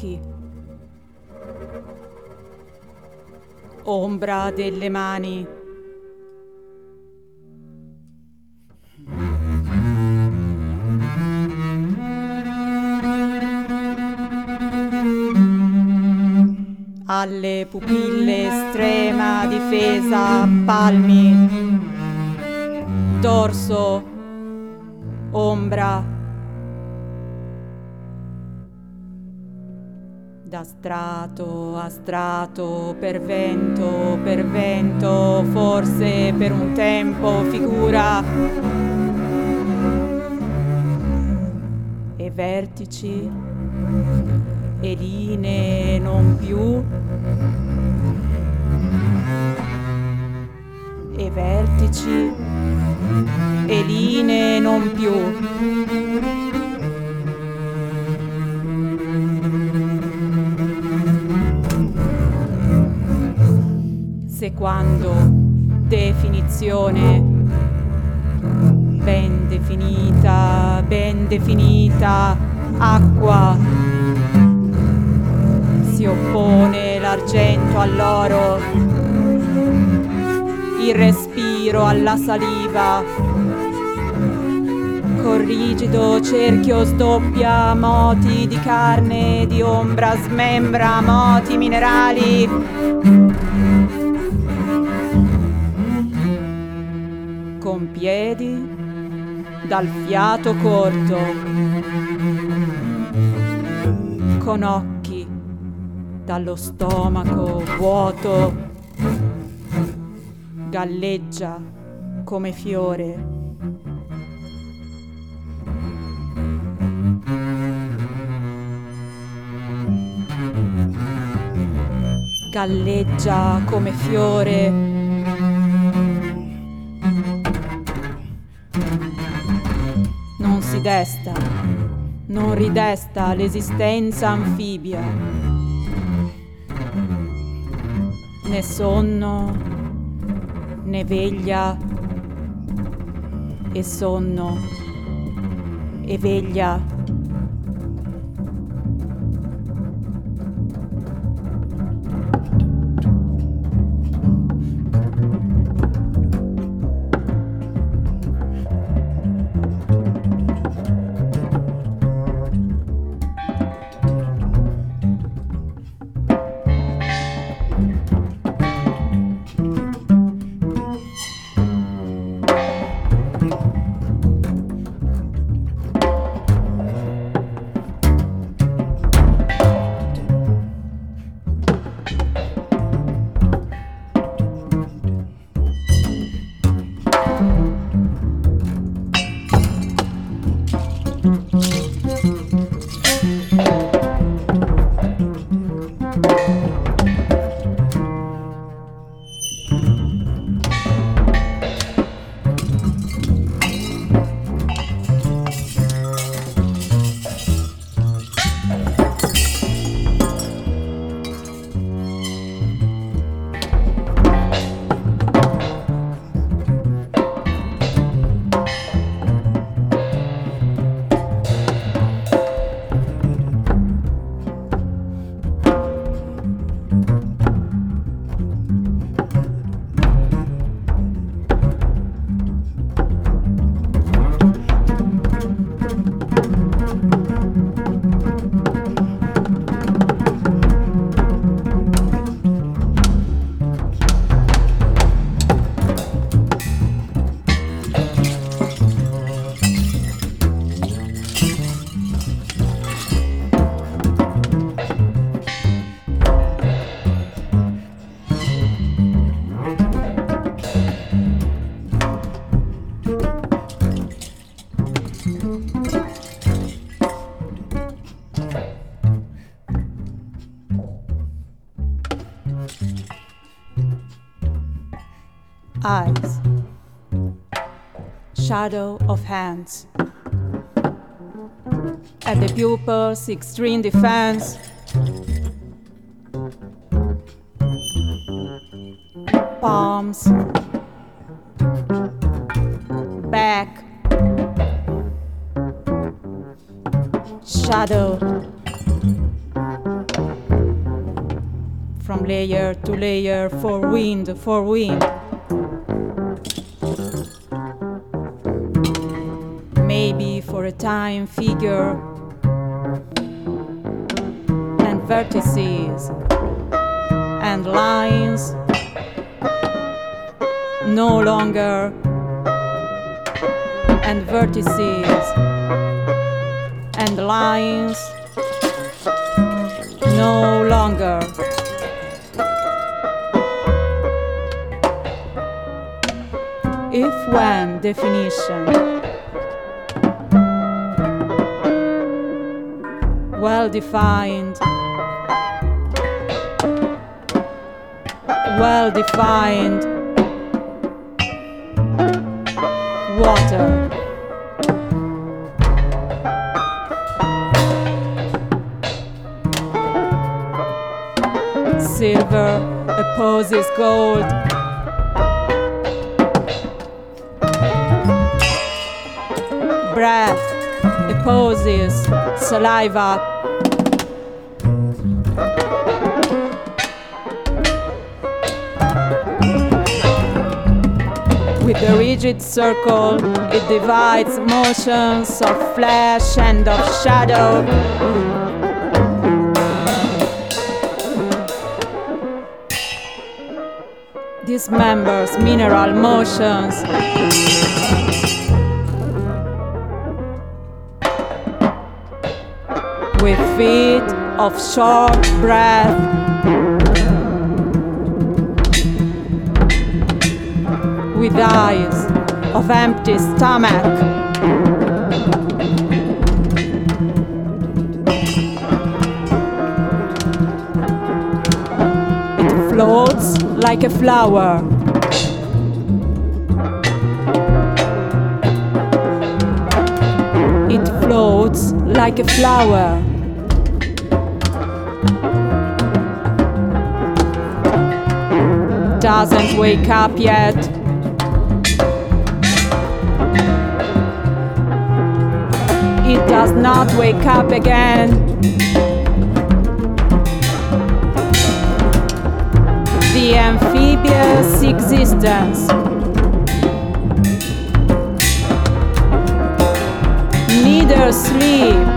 occhi. Ombra delle mani. Alle pupille estrema difesa, palmi, dorso, ombra. Da strato a strato, per vento, per vento, forse per un tempo figura. E vertici e linee non più. E vertici e linee non più quando definizione ben definita, ben definita, acqua si oppone l'argento all'oro, il respiro alla saliva, col rigido cerchio sdoppia moti di carne, di ombra, smembra moti minerali. Piedi dal fiato corto, con occhi dallo stomaco vuoto, galleggia come fiore. Galleggia come fiore ridesta, non ridesta l'esistenza anfibia, né sonno, né veglia. E sonno e veglia eyes, shadow of hands. At the pupils, extreme defense. Palms, back, shadow, from layer to layer for wind, for wind. Maybe for a time figure and vertices and lines no longer and vertices and lines no longer. If when definition well defined well defined water. Silver opposes gold. Breath opposes saliva the rigid circle it divides motions of flesh and of shadow. Dismembers mineral motions. With feet of short breath eyes of empty stomach. It floats like a flower. It floats like a flower. Doesn't wake up yet it does not wake up again. The amphibious existence. Neither sleep